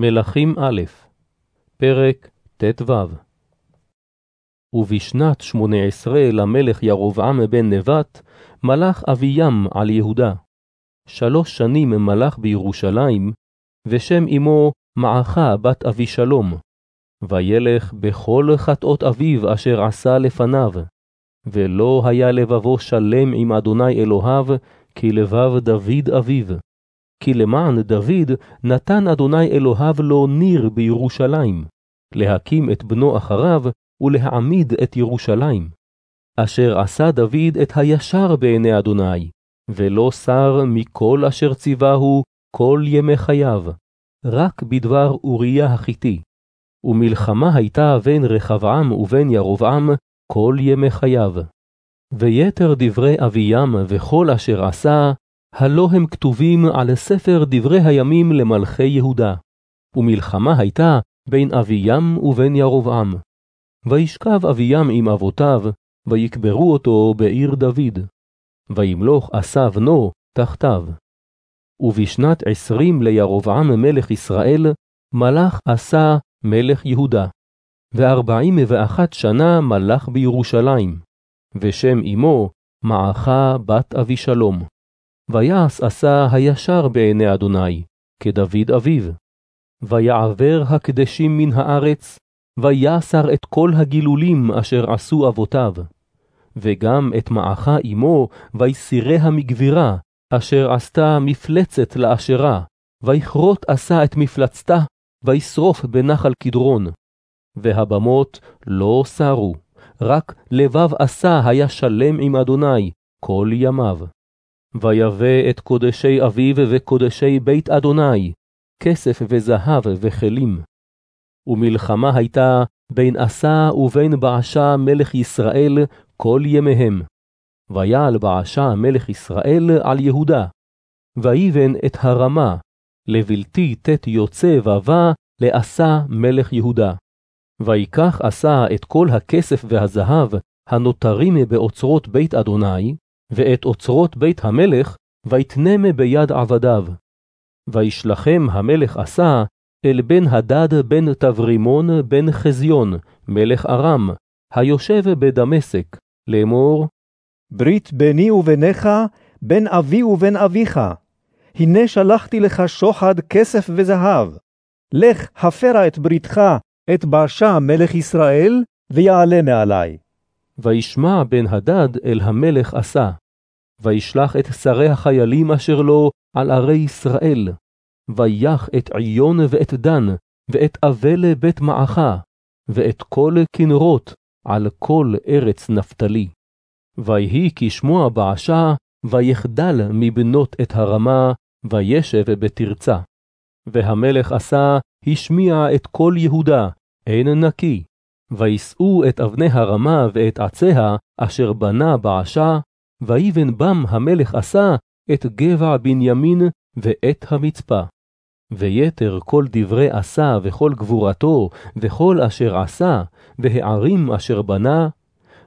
מלכים א', פרק ט"ו ובשנת שמונה עשרה למלך ירבעם בן נבט, מלך אביים על יהודה. שלוש שנים מלך בירושלים, ושם אמו מעכה בת אבישלום. וילך בכל חטאות אביו אשר עשה לפניו, ולא היה לבבו שלם עם אדוני אלוהיו, כי לבב דוד אביו. כי למען דוד נתן אדוני אלוהיו לו ניר בירושלים, להקים את בנו אחריו ולהעמיד את ירושלים. אשר עשה דוד את הישר בעיני אדוני, ולא שר מכל אשר ציווהו כל ימי חייו, רק בדבר אוריה החיתי. ומלחמה הייתה בין רחבעם ובין ירבעם כל ימי חייו. ויתר דברי אביים וכל אשר עשה, הלא הם כתובים על ספר דברי הימים למלכי יהודה, ומלחמה הייתה בין אביים ובין ירבעם. וישכב אביים עם אבותיו, ויקברו אותו בעיר דוד. וימלוך עשה בנו תחתיו. ובשנת עשרים לירבעם מלך ישראל, מלך עשה מלך יהודה. וארבעים ואחת שנה מלך בירושלים, ושם אמו מעכה בת אבישלום. ויעש עשה הישר בעיני אדוני, כדוד אביו. ויעבר הקדשים מן הארץ, ויסר את כל הגילולים אשר עשו אבותיו. וגם את מעכה אמו, ויסיריה מגבירה, אשר עשתה מפלצת לאשרה, ויכרות עשה את מפלצתה, וישרוף בנחל קדרון. והבמות לא סרו, רק לבב עשה היה שלם עם אדוני כל ימיו. ויבא את קודשי אביו וקודשי בית אדוני, כסף וזהב וכלים. ומלחמה הייתה בין עשה ובין בעשה מלך ישראל כל ימיהם. ויעל בעשה מלך ישראל על יהודה. ויבן את הרמה, לבלתי תת יוצא ובא לעשה מלך יהודה. ויקח עשה את כל הכסף והזהב הנותרים באוצרות בית אדוני, ואת אוצרות בית המלך, ויתנם ביד עבדיו. וישלחם המלך עשה אל בן הדד בן תברימון בן חזיון, מלך ארם, היושב בדמשק, לאמור, ברית ביני וביניך, בין אבי ובין אביך. הנה שלחתי לך שוחד כסף וזהב. לך הפרה את בריתך, את באשה מלך ישראל, ויעלה מעלי. וישמע בן הדד אל המלך עשה, וישלח את שרי החיילים אשר לו על ערי ישראל, ויח את עיון ואת דן, ואת אבל בית מעכה, ואת כל כנרות על כל ארץ נפתלי. ויהי כשמוע בעשה, ויחדל מבנות את הרמה, וישב בתרצה. והמלך עשה, השמיע את כל יהודה, אין נקי. וישאו את אבני הרמה ואת עציה, אשר בנה בעשה, ויבן בם המלך עשה את גבע בנימין ואת המצפה. ויתר כל דברי עשה וכל גבורתו, וכל אשר עשה, והערים אשר בנה,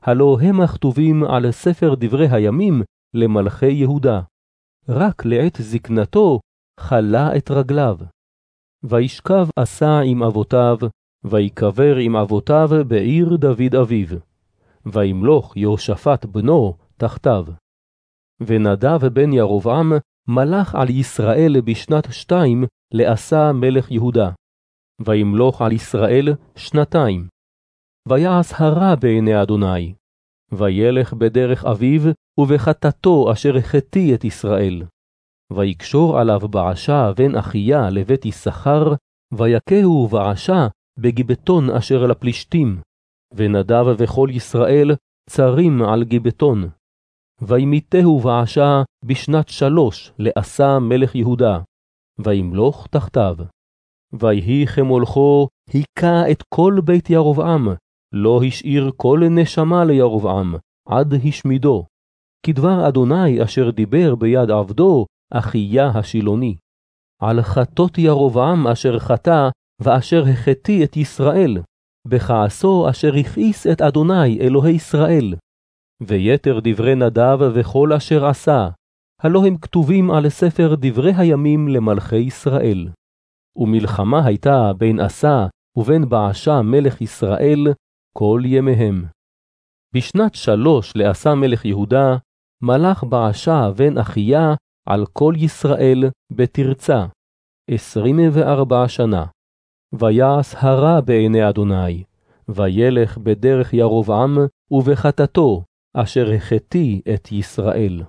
הלא הם הכתובים על ספר דברי הימים למלכי יהודה. רק לעת זקנתו חלה את רגליו. וישכב עשה עם אבותיו, ויקבר עם אבותיו בעיר דוד אביו. וימלוך יהושפט בנו תחתיו. ונדב בן ירבעם מלך על ישראל בשנת שתיים לעשה מלך יהודה. וימלוך על ישראל שנתיים. ויעש הרע בעיני אדוני. וילך בדרך אביו ובחטאתו אשר החטיא את ישראל. ויקשור עליו בעשה בן אחיה לבית יששכר, ויכהו בעשה בגיבטון אשר לפלישתים, ונדב וכל ישראל צרים על גיבטון. וימיתהו בעשה בשנת שלוש לעשה מלך יהודה, וימלוך תחתיו. ויהי כמולכו היכה את כל בית ירבעם, לא השאיר כל נשמה לירבעם, עד השמידו. כדבר אדוני אשר דיבר ביד עבדו, אחיה השילוני. על חטות ירבעם אשר חטא, ואשר החטיא את ישראל, בכעסו אשר הכעיס את אדוני אלוהי ישראל. ויתר דברי נדב וכל אשר עשה, הלא הם כתובים על ספר דברי הימים למלכי ישראל. ומלחמה הייתה בין עשה ובין בעשה מלך ישראל כל ימיהם. בשנת שלוש לעשה מלך יהודה, מלך בעשה בן אחיה על כל ישראל בתרצה, עשרים וארבע שנה. ויעש הרע בעיני אדוני, וילך בדרך ירבעם ובחטאתו, אשר החטיא את ישראל.